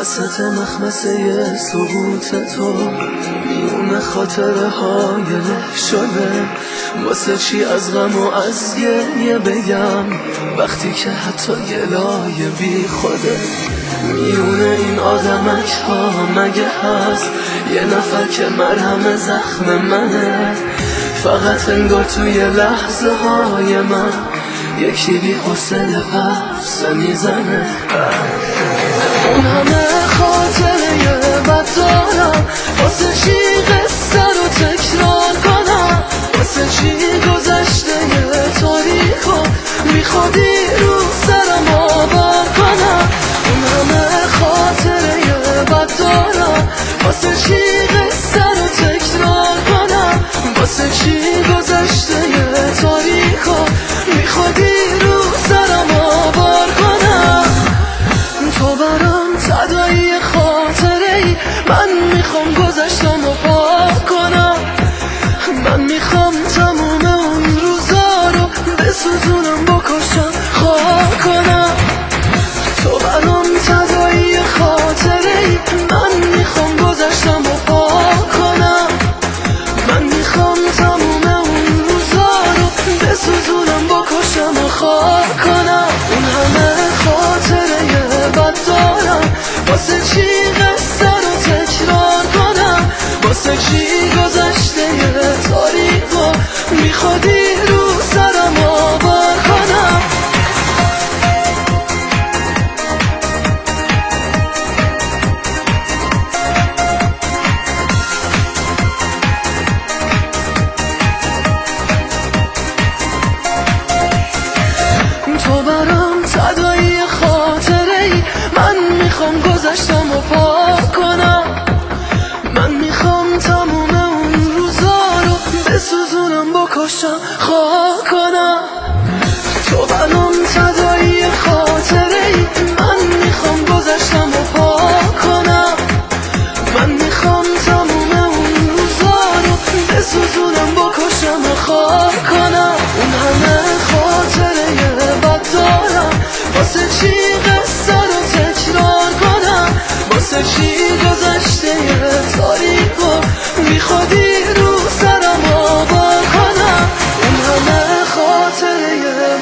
وسط مخمسه سقوط تو. میون خاطره های شده واسه چی از غم و از گریه بگم؟ وقتی که حتی گلای بی خوده. میون این آدمک ها مگه هست؟ یه نفر که مرهم زخم منه. فقط انگار توی لحظه های من یکی بی حسن پس می‌زنه. اون همه خاطره بد دارم واسه چی قصه رو تکرار کنم؟ واسه چی گذشته تاریخو میخوادی رو سرم آور کنم؟ اون همه خاطره بد دارم واسه چی قصه رو تکرار کنم؟ واسه چی گذشته من می‌خوام گذشتم و پاک کنم. من می‌خوام تموم اون روزا رو بسوزونم بکشم خواهد کنم. تو برام تدایی خاطره ای. من می‌خوام گذشتم و پاک کنم. من می‌خوام تموم اون روزا رو بسوزونم بکشم و خواهد کنم. تدایی خاطره ای. من می‌خوام گذشتم و پاک کنم. من می‌خوام تموم اون روزا رو بسوزونم بکشم خواه کنم. تو برام تدایی خاطره ای. من می‌خوام گذشتم و پاک کنم. من می‌خوام تموم اون روزا رو بسوزونم بکشم و خواه کنم. اون همه خاطره واسه چی قصه رو تکرار کنم؟ واسه چی گذشته تاریخ و میخوادی رو سرم آور کنم؟ اون همه خاطره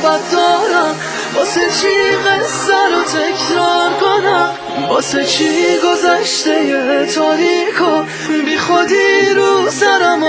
بد دارم. واسه چی قصه رو تکرار کنم؟ واسه چی گذشته تاریخ و بی خودی رو سرم